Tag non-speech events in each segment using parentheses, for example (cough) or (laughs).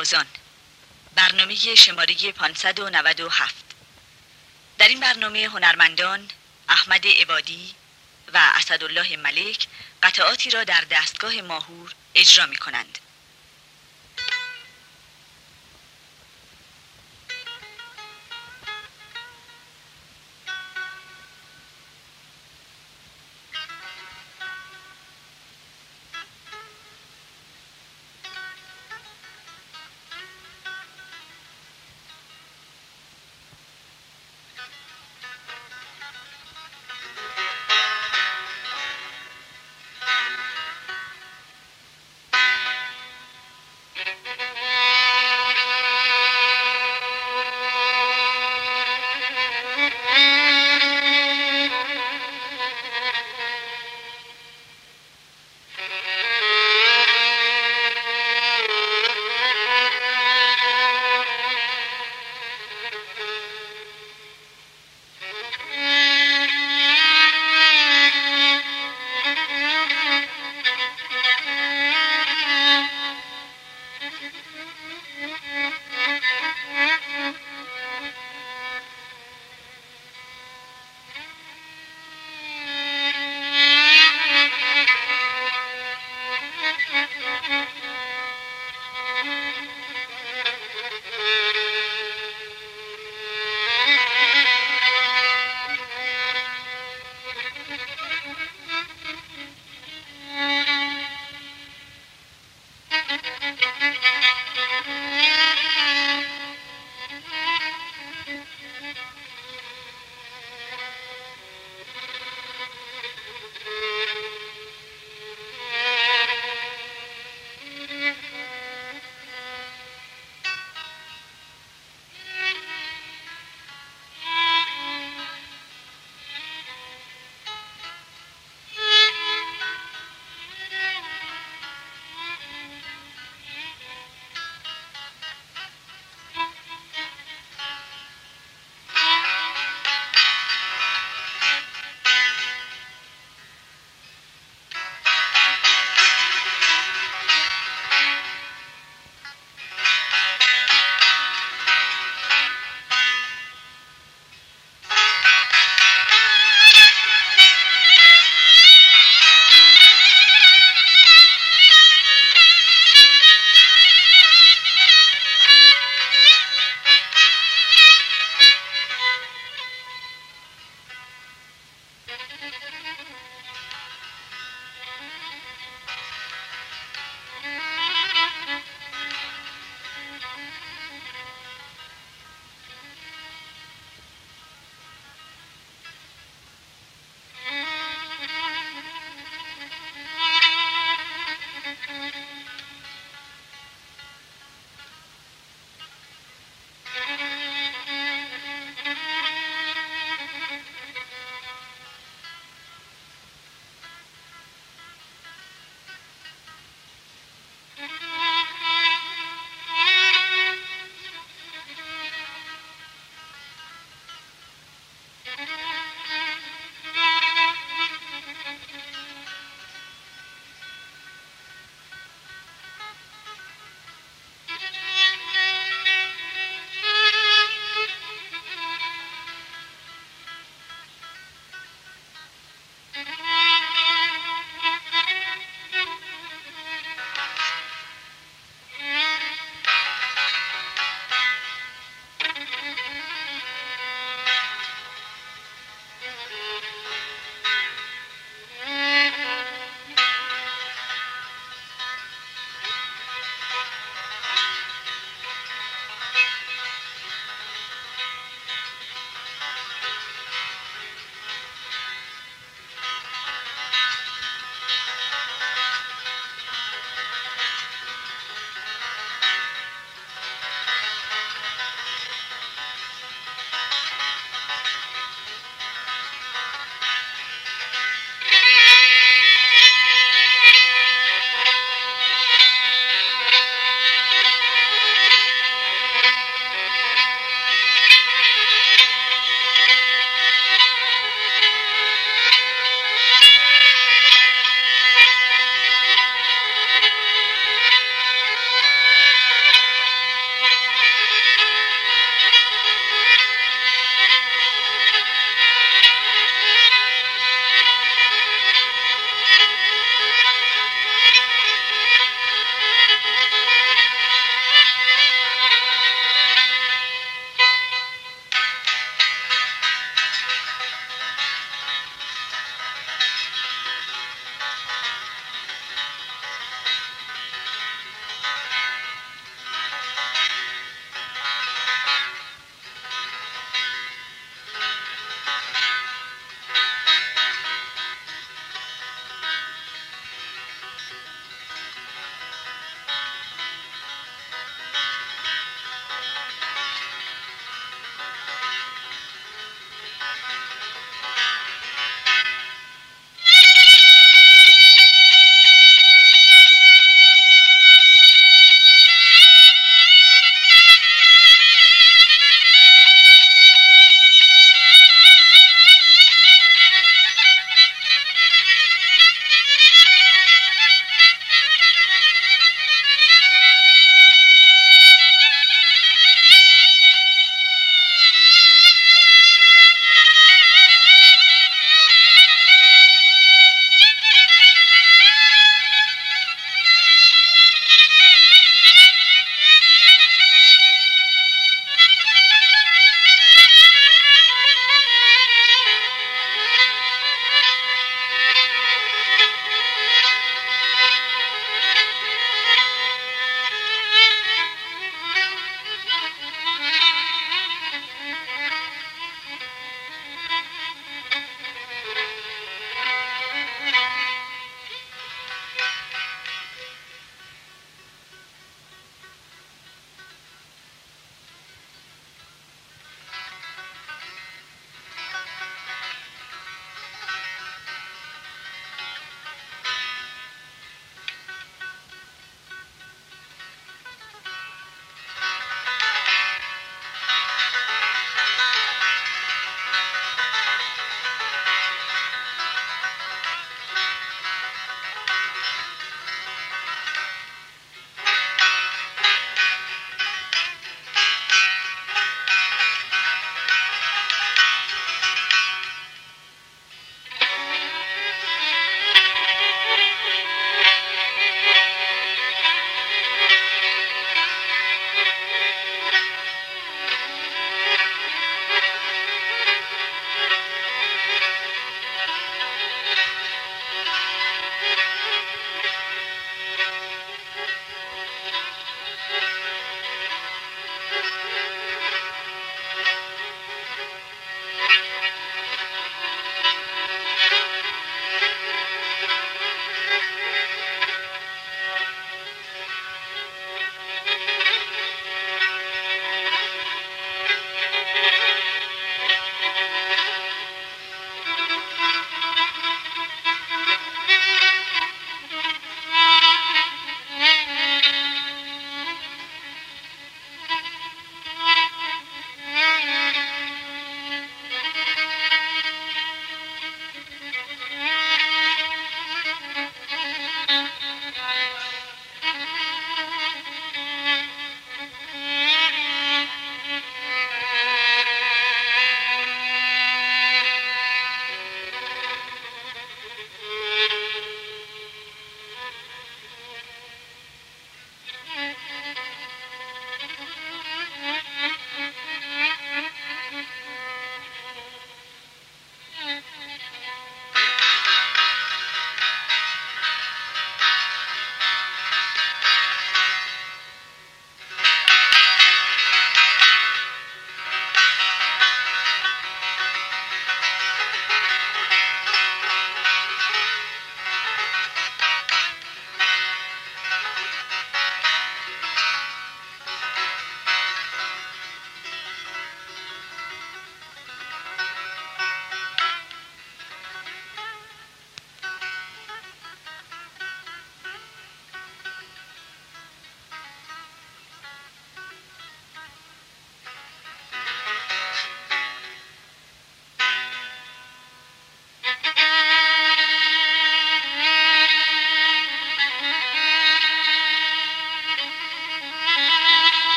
نوازان برنامه شماره 597 در این برنامه هنرمندان احمد عبادی و اسدالله ملک قطعاتی را در دستگاه ماهور اجرا می کنند. Mm-hmm. (laughs)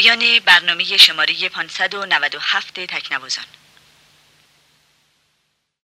پایان برنامه شماره 597 تکنوازان.